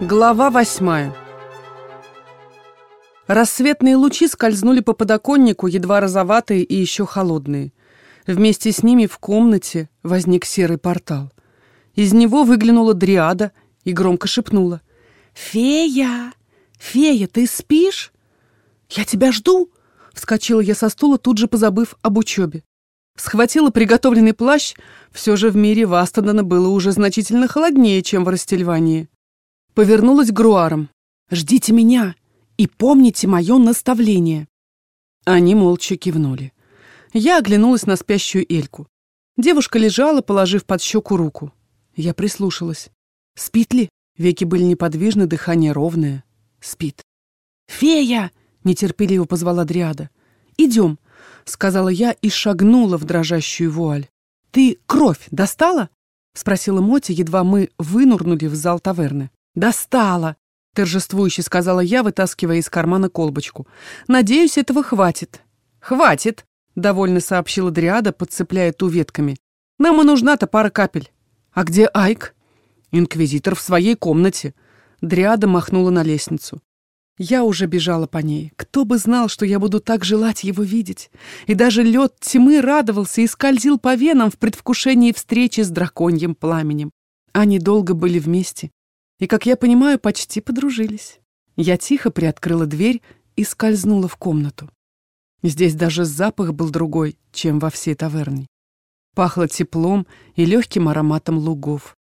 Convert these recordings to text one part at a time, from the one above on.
Глава восьмая Рассветные лучи скользнули по подоконнику, едва розоватые и еще холодные. Вместе с ними в комнате возник серый портал. Из него выглянула дриада и громко шепнула. «Фея! Фея, ты спишь? Я тебя жду!» Вскочила я со стула, тут же позабыв об учебе. Схватила приготовленный плащ, все же в мире Вастадана было уже значительно холоднее, чем в Растельвании. Повернулась к Груарам. «Ждите меня и помните мое наставление». Они молча кивнули. Я оглянулась на спящую Эльку. Девушка лежала, положив под щеку руку. Я прислушалась. Спит ли? Веки были неподвижны, дыхание ровное. Спит. «Фея!» — нетерпеливо позвала Дриада. «Идем», — сказала я и шагнула в дрожащую вуаль. «Ты кровь достала?» — спросила Моти, едва мы вынурнули в зал таверны. «Достала!» — торжествующе сказала я, вытаскивая из кармана колбочку. «Надеюсь, этого хватит». «Хватит!» — довольно сообщила Дриада, подцепляя ту ветками. «Нам и нужна-то пара капель». «А где Айк?» «Инквизитор в своей комнате». Дриада махнула на лестницу. Я уже бежала по ней. Кто бы знал, что я буду так желать его видеть. И даже лед тьмы радовался и скользил по венам в предвкушении встречи с драконьим пламенем. Они долго были вместе, и, как я понимаю, почти подружились. Я тихо приоткрыла дверь и скользнула в комнату. Здесь даже запах был другой, чем во всей таверне. Пахло теплом и легким ароматом лугов.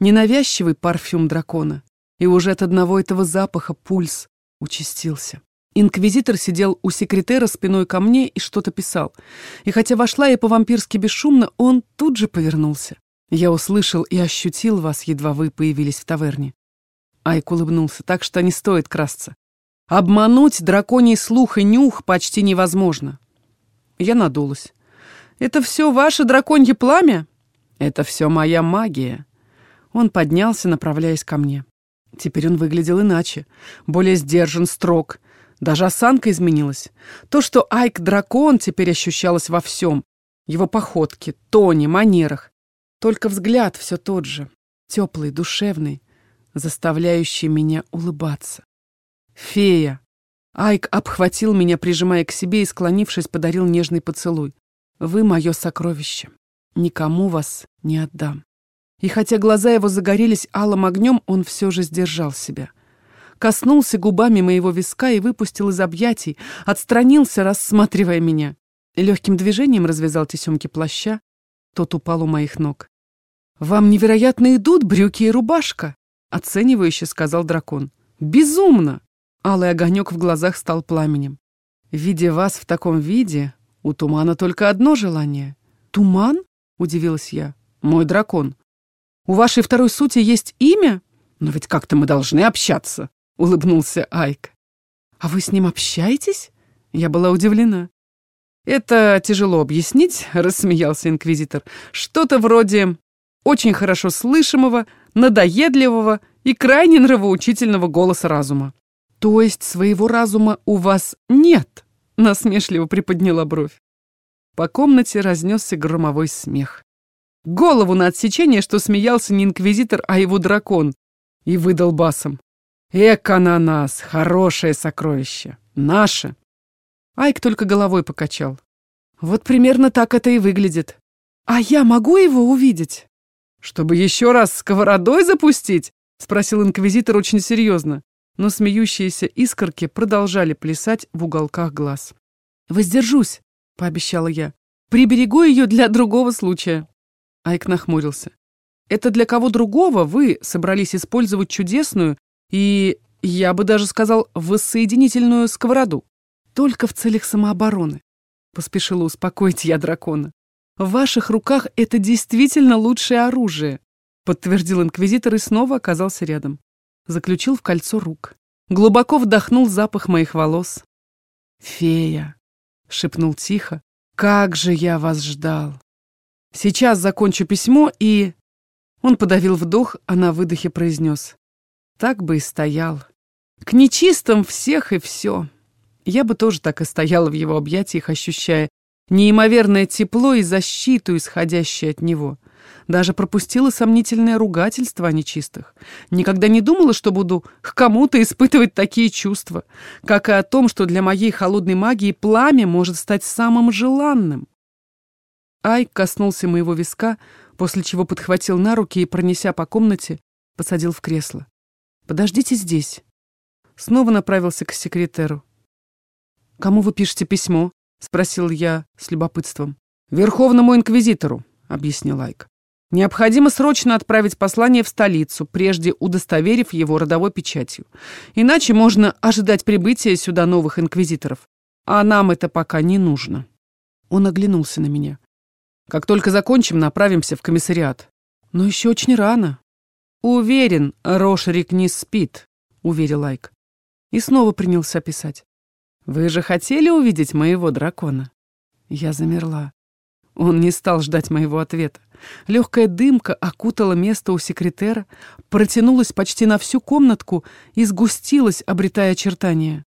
Ненавязчивый парфюм дракона. И уже от одного этого запаха пульс участился. Инквизитор сидел у секретера спиной ко мне и что-то писал. И хотя вошла я по-вампирски бесшумно, он тут же повернулся. Я услышал и ощутил вас, едва вы появились в таверне. Айк улыбнулся, так что не стоит красться. Обмануть драконий слух и нюх почти невозможно. Я надулась. «Это все ваше драконье пламя?» «Это все моя магия». Он поднялся, направляясь ко мне. Теперь он выглядел иначе, более сдержан, строг. Даже осанка изменилась. То, что Айк дракон, теперь ощущалось во всем. Его походке, тоне, манерах. Только взгляд все тот же, теплый, душевный, заставляющий меня улыбаться. «Фея!» Айк обхватил меня, прижимая к себе и, склонившись, подарил нежный поцелуй. «Вы мое сокровище. Никому вас не отдам». И хотя глаза его загорелись алым огнем, он все же сдержал себя. Коснулся губами моего виска и выпустил из объятий, отстранился, рассматривая меня. Легким движением развязал тесемки плаща, тот упал у моих ног. «Вам невероятно идут брюки и рубашка», — оценивающе сказал дракон. «Безумно!» Алый огонек в глазах стал пламенем. «Видя вас в таком виде, у тумана только одно желание». «Туман?» — удивилась я. «Мой дракон. У вашей второй сути есть имя? Но ведь как-то мы должны общаться», — улыбнулся Айк. «А вы с ним общаетесь?» Я была удивлена. «Это тяжело объяснить», — рассмеялся инквизитор. «Что-то вроде очень хорошо слышимого, надоедливого и крайне нравоучительного голоса разума». «То есть своего разума у вас нет?» — насмешливо приподняла бровь. По комнате разнесся громовой смех. Голову на отсечение, что смеялся не инквизитор, а его дракон. И выдал басом. «Эк, нас, хорошее сокровище! Наше!» Айк только головой покачал. «Вот примерно так это и выглядит. А я могу его увидеть?» «Чтобы еще раз сковородой запустить?» — спросил инквизитор очень серьезно. Но смеющиеся искорки продолжали плясать в уголках глаз. «Воздержусь», — пообещала я. «Приберегу ее для другого случая». Айк нахмурился. «Это для кого другого вы собрались использовать чудесную и, я бы даже сказал, воссоединительную сковороду? Только в целях самообороны», — поспешила успокоить я дракона. «В ваших руках это действительно лучшее оружие», — подтвердил инквизитор и снова оказался рядом. Заключил в кольцо рук. Глубоко вдохнул запах моих волос. «Фея», — шепнул тихо, — «как же я вас ждал!» Сейчас закончу письмо и...» Он подавил вдох, а на выдохе произнес. «Так бы и стоял. К нечистым всех и все. Я бы тоже так и стояла в его объятиях, ощущая неимоверное тепло и защиту, исходящее от него. Даже пропустила сомнительное ругательство о нечистых. Никогда не думала, что буду к кому-то испытывать такие чувства, как и о том, что для моей холодной магии пламя может стать самым желанным. Айк коснулся моего виска, после чего подхватил на руки и, пронеся по комнате, посадил в кресло. «Подождите здесь». Снова направился к секретеру. «Кому вы пишете письмо?» — спросил я с любопытством. «Верховному инквизитору», — объяснил Айк. «Необходимо срочно отправить послание в столицу, прежде удостоверив его родовой печатью. Иначе можно ожидать прибытия сюда новых инквизиторов. А нам это пока не нужно». Он оглянулся на меня. «Как только закончим, направимся в комиссариат». «Но еще очень рано». «Уверен, Рошерик не спит», — уверил Айк. И снова принялся писать. «Вы же хотели увидеть моего дракона?» Я замерла. Он не стал ждать моего ответа. Легкая дымка окутала место у секретера, протянулась почти на всю комнатку и сгустилась, обретая очертания.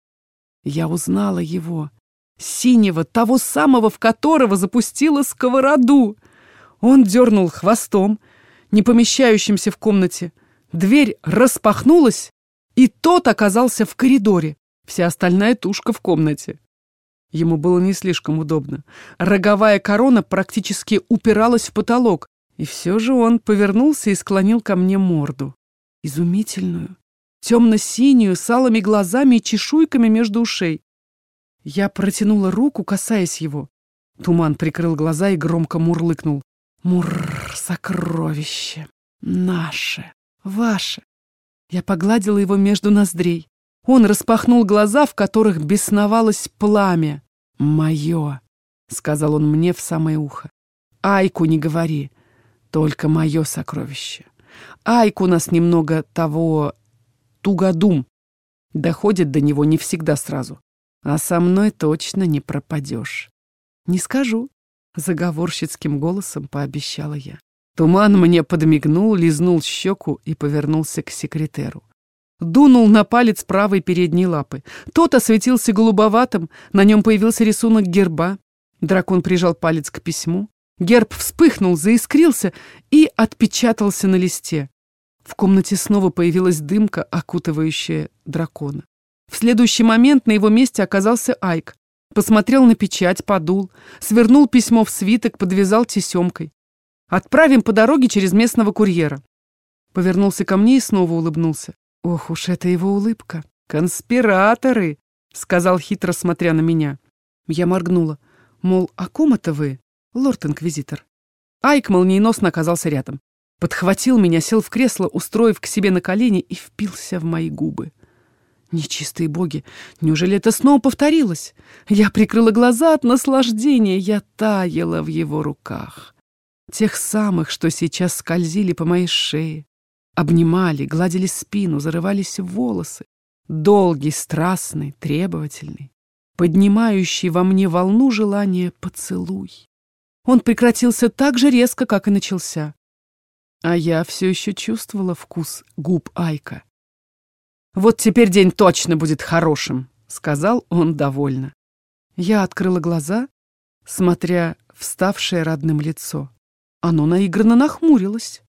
Я узнала его. Синего, того самого, в которого запустила сковороду. Он дернул хвостом, не помещающимся в комнате. Дверь распахнулась, и тот оказался в коридоре. Вся остальная тушка в комнате. Ему было не слишком удобно. Роговая корона практически упиралась в потолок, и все же он повернулся и склонил ко мне морду. Изумительную, темно-синюю, с алыми глазами и чешуйками между ушей. Я протянула руку, касаясь его. Туман прикрыл глаза и громко мурлыкнул. Мурр, сокровище. Наше, ваше. Я погладила его между ноздрей. Он распахнул глаза, в которых бесновалось пламя. «Мое», — сказал он мне в самое ухо. «Айку не говори, только мое сокровище. Айку у нас немного того... тугодум. Доходит до него не всегда сразу. А со мной точно не пропадешь». «Не скажу», — заговорщицким голосом пообещала я. Туман мне подмигнул, лизнул щеку и повернулся к секретеру. Дунул на палец правой передней лапы. Тот осветился голубоватым, на нем появился рисунок герба. Дракон прижал палец к письму. Герб вспыхнул, заискрился и отпечатался на листе. В комнате снова появилась дымка, окутывающая дракона. В следующий момент на его месте оказался Айк. Посмотрел на печать, подул, свернул письмо в свиток, подвязал тесемкой. «Отправим по дороге через местного курьера». Повернулся ко мне и снова улыбнулся. Ох уж это его улыбка. «Конспираторы!» — сказал хитро, смотря на меня. Я моргнула. Мол, о ком это вы, лорд-инквизитор? Айк молниеносно оказался рядом. Подхватил меня, сел в кресло, устроив к себе на колени и впился в мои губы. Нечистые боги, неужели это снова повторилось? Я прикрыла глаза от наслаждения, я таяла в его руках. Тех самых, что сейчас скользили по моей шее, Обнимали, гладили спину, зарывались в волосы. Долгий, страстный, требовательный, поднимающий во мне волну желания поцелуй. Он прекратился так же резко, как и начался. А я все еще чувствовала вкус губ Айка. «Вот теперь день точно будет хорошим», — сказал он довольно. Я открыла глаза, смотря в ставшее родным лицо. Оно наигранно нахмурилось.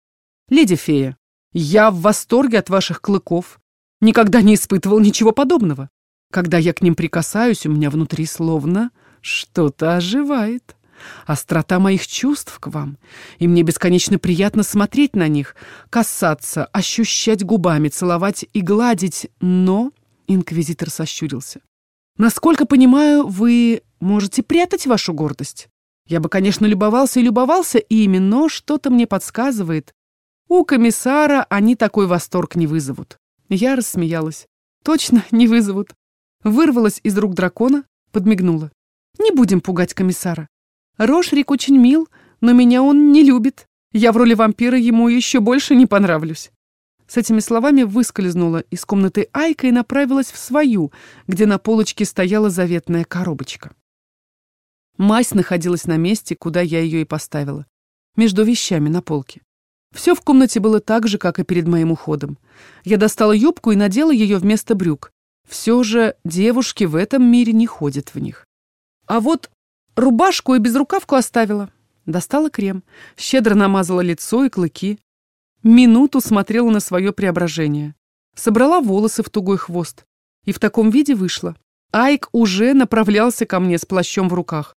«Леди фея, я в восторге от ваших клыков. Никогда не испытывал ничего подобного. Когда я к ним прикасаюсь, у меня внутри словно что-то оживает. Острота моих чувств к вам. И мне бесконечно приятно смотреть на них, касаться, ощущать губами, целовать и гладить. Но... Инквизитор сощурился. Насколько понимаю, вы можете прятать вашу гордость. Я бы, конечно, любовался и любовался ими, но что-то мне подсказывает, у комиссара они такой восторг не вызовут. Я рассмеялась. Точно, не вызовут. Вырвалась из рук дракона, подмигнула. Не будем пугать комиссара. Рошрик очень мил, но меня он не любит. Я в роли вампира ему еще больше не понравлюсь. С этими словами выскользнула из комнаты Айка и направилась в свою, где на полочке стояла заветная коробочка. Мазь находилась на месте, куда я ее и поставила. Между вещами на полке. Все в комнате было так же, как и перед моим уходом. Я достала юбку и надела ее вместо брюк. Все же девушки в этом мире не ходят в них. А вот рубашку и безрукавку оставила. Достала крем, щедро намазала лицо и клыки. Минуту смотрела на свое преображение. Собрала волосы в тугой хвост. И в таком виде вышла. Айк уже направлялся ко мне с плащом в руках.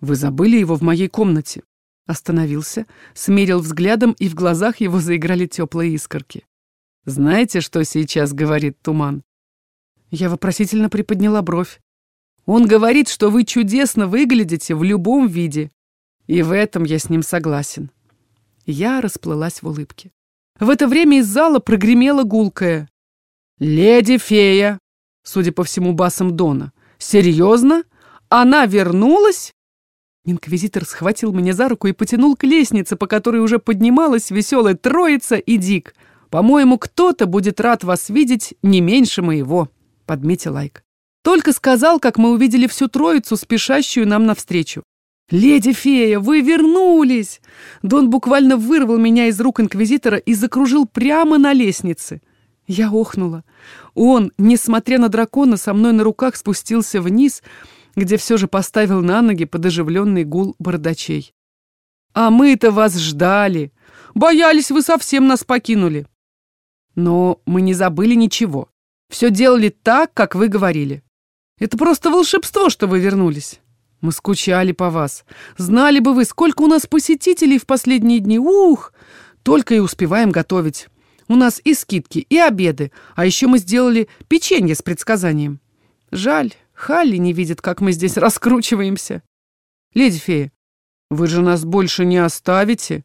«Вы забыли его в моей комнате?» Остановился, смерил взглядом, и в глазах его заиграли теплые искорки. «Знаете, что сейчас говорит туман?» Я вопросительно приподняла бровь. «Он говорит, что вы чудесно выглядите в любом виде. И в этом я с ним согласен». Я расплылась в улыбке. В это время из зала прогремела гулкая. «Леди-фея!» Судя по всему, басом Дона. «Серьезно? Она вернулась?» Инквизитор схватил меня за руку и потянул к лестнице, по которой уже поднималась веселая троица и Дик. «По-моему, кто-то будет рад вас видеть не меньше моего», — подметил Айк. Только сказал, как мы увидели всю троицу, спешащую нам навстречу. «Леди фея, вы вернулись!» Дон буквально вырвал меня из рук инквизитора и закружил прямо на лестнице. Я охнула. Он, несмотря на дракона, со мной на руках спустился вниз — где все же поставил на ноги подоживленный гул бардачей. «А мы-то вас ждали! Боялись, вы совсем нас покинули!» «Но мы не забыли ничего. Все делали так, как вы говорили. Это просто волшебство, что вы вернулись. Мы скучали по вас. Знали бы вы, сколько у нас посетителей в последние дни. Ух! Только и успеваем готовить. У нас и скидки, и обеды, а еще мы сделали печенье с предсказанием. Жаль, Халли не видит, как мы здесь раскручиваемся. Леди фея, вы же нас больше не оставите.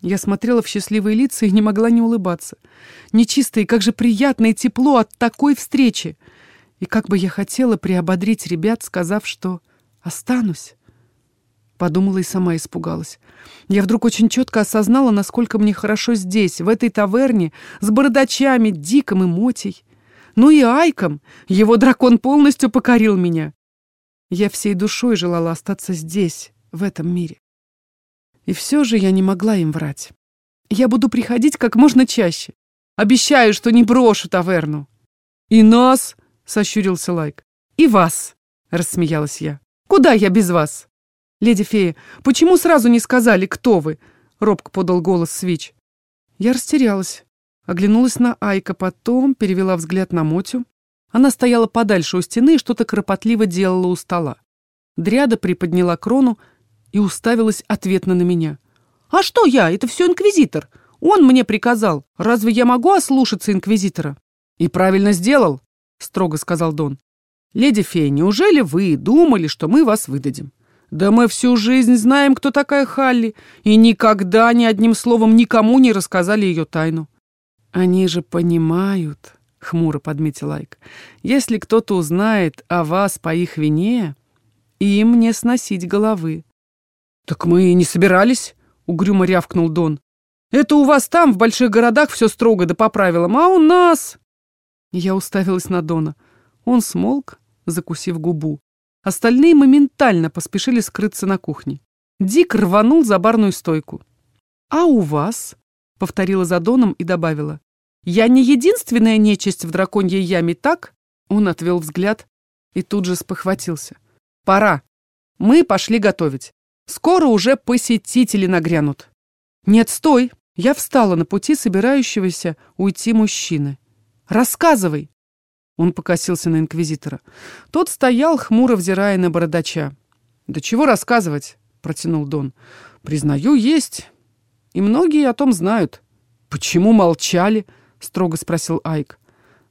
Я смотрела в счастливые лица и не могла не улыбаться. Нечистое, как же приятно и тепло от такой встречи. И как бы я хотела приободрить ребят, сказав, что останусь. Подумала и сама испугалась. Я вдруг очень четко осознала, насколько мне хорошо здесь, в этой таверне, с бородачами, Диком и Мотей. Ну и Айком. Его дракон полностью покорил меня. Я всей душой желала остаться здесь, в этом мире. И все же я не могла им врать. Я буду приходить как можно чаще. Обещаю, что не брошу таверну. И нас, сощурился Лайк. И вас, рассмеялась я. Куда я без вас? Леди фея, почему сразу не сказали, кто вы? Робко подал голос Свич. Я растерялась. Оглянулась на Айка, потом перевела взгляд на Мотю. Она стояла подальше у стены и что-то кропотливо делала у стола. Дряда приподняла крону и уставилась ответно на меня. «А что я? Это все инквизитор. Он мне приказал. Разве я могу ослушаться инквизитора?» «И правильно сделал», — строго сказал Дон. «Леди фея, неужели вы думали, что мы вас выдадим? Да мы всю жизнь знаем, кто такая Халли, и никогда ни одним словом никому не рассказали ее тайну. «Они же понимают», — хмуро подметил Айк, «если кто-то узнает о вас по их вине, им не сносить головы». «Так мы и не собирались», — угрюмо рявкнул Дон. «Это у вас там, в больших городах, все строго да по правилам, а у нас...» Я уставилась на Дона. Он смолк, закусив губу. Остальные моментально поспешили скрыться на кухне. Дик рванул за барную стойку. «А у вас?» — повторила за Доном и добавила. Я не единственная нечисть в драконьей яме, так? Он отвел взгляд и тут же спохватился. Пора. Мы пошли готовить. Скоро уже посетители нагрянут. Нет, стой. Я встала на пути собирающегося уйти мужчины. Рассказывай. Он покосился на инквизитора. Тот стоял, хмуро взирая на бородача. «Да чего рассказывать?» — протянул Дон. «Признаю, есть. И многие о том знают. Почему молчали?» — строго спросил Айк.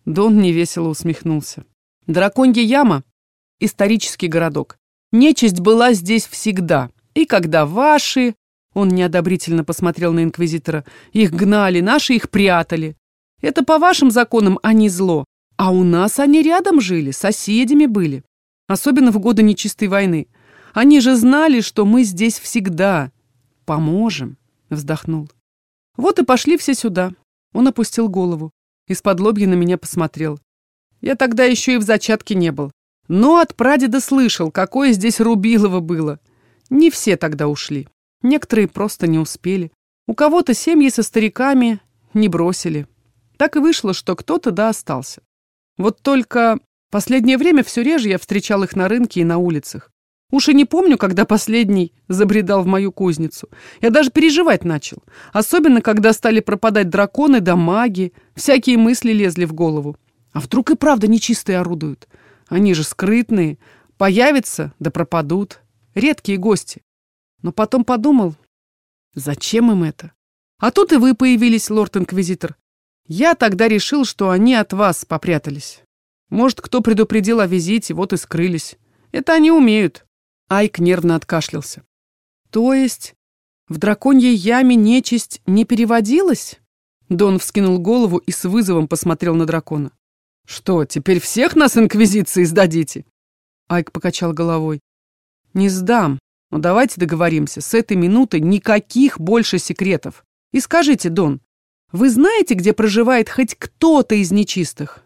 Дон невесело усмехнулся. «Драконья яма — исторический городок. Нечисть была здесь всегда. И когда ваши...» Он неодобрительно посмотрел на Инквизитора. «Их гнали, наши их прятали. Это по вашим законам они зло. А у нас они рядом жили, соседями были. Особенно в годы нечистой войны. Они же знали, что мы здесь всегда. Поможем», — вздохнул. «Вот и пошли все сюда. Он опустил голову. Из-под лобья на меня посмотрел. Я тогда еще и в зачатке не был. Но от прадеда слышал, какое здесь Рубилово было. Не все тогда ушли. Некоторые просто не успели. У кого-то семьи со стариками не бросили. Так и вышло, что кто-то да остался. Вот только последнее время все реже я встречал их на рынке и на улицах. Уж и не помню, когда последний забредал в мою кузницу. Я даже переживать начал. Особенно, когда стали пропадать драконы да маги. Всякие мысли лезли в голову. А вдруг и правда нечистые орудуют? Они же скрытные. Появятся, да пропадут. Редкие гости. Но потом подумал, зачем им это? А тут и вы появились, лорд-инквизитор. Я тогда решил, что они от вас попрятались. Может, кто предупредил о визите, вот и скрылись. Это они умеют. Айк нервно откашлялся. То есть в драконьей яме нечисть не переводилась? Дон вскинул голову и с вызовом посмотрел на дракона. «Что, теперь всех нас инквизиции сдадите?» Айк покачал головой. «Не сдам, но давайте договоримся, с этой минуты никаких больше секретов. И скажите, Дон, вы знаете, где проживает хоть кто-то из нечистых?»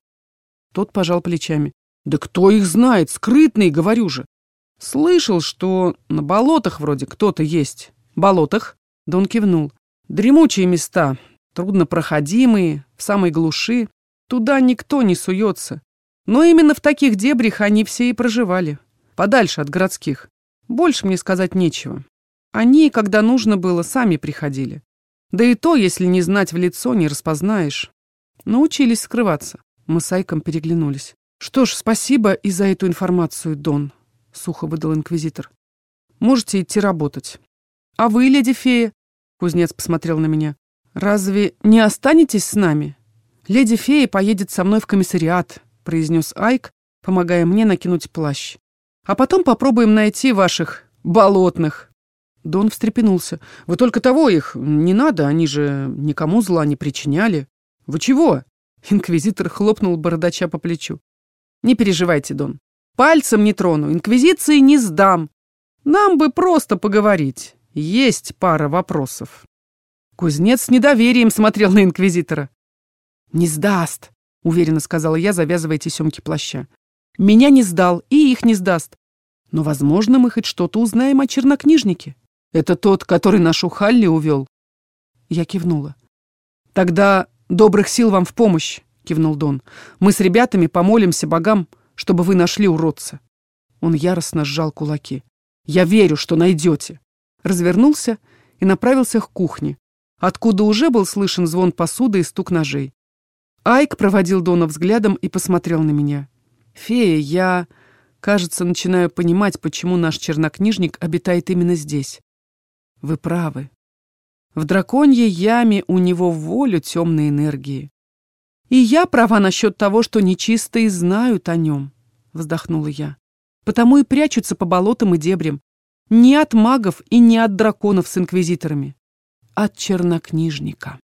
Тот пожал плечами. «Да кто их знает? Скрытный, говорю же. Слышал, что на болотах вроде кто-то есть. Болотах?» Дон кивнул. «Дремучие места, труднопроходимые, в самой глуши. Туда никто не суется. Но именно в таких дебрях они все и проживали. Подальше от городских. Больше мне сказать нечего. Они, когда нужно было, сами приходили. Да и то, если не знать в лицо, не распознаешь. Научились скрываться. Мы с Айком переглянулись. «Что ж, спасибо и за эту информацию, Дон», — сухо выдал инквизитор. «Можете идти работать». «А вы, леди фея?» — кузнец посмотрел на меня. «Разве не останетесь с нами?» «Леди фея поедет со мной в комиссариат», — произнес Айк, помогая мне накинуть плащ. «А потом попробуем найти ваших болотных». Дон встрепенулся. «Вы только того их не надо, они же никому зла не причиняли». «Вы чего?» Инквизитор хлопнул бородача по плечу. «Не переживайте, Дон. Пальцем не трону, инквизиции не сдам. Нам бы просто поговорить. Есть пара вопросов». Кузнец с недоверием смотрел на инквизитора. «Не сдаст», — уверенно сказала я, завязывая тесемки плаща. «Меня не сдал и их не сдаст. Но, возможно, мы хоть что-то узнаем о чернокнижнике. Это тот, который нашу Халли увел». Я кивнула. «Тогда «Добрых сил вам в помощь!» — кивнул Дон. «Мы с ребятами помолимся богам, чтобы вы нашли уродца». Он яростно сжал кулаки. «Я верю, что найдете!» Развернулся и направился к кухне, откуда уже был слышен звон посуды и стук ножей. Айк проводил Дона взглядом и посмотрел на меня. «Фея, я, кажется, начинаю понимать, почему наш чернокнижник обитает именно здесь. Вы правы. В драконьей яме у него волю темной энергии. И я права насчет того, что нечистые знают о нем, вздохнула я. Потому и прячутся по болотам и дебрям. Не от магов и не от драконов с инквизиторами. От чернокнижника.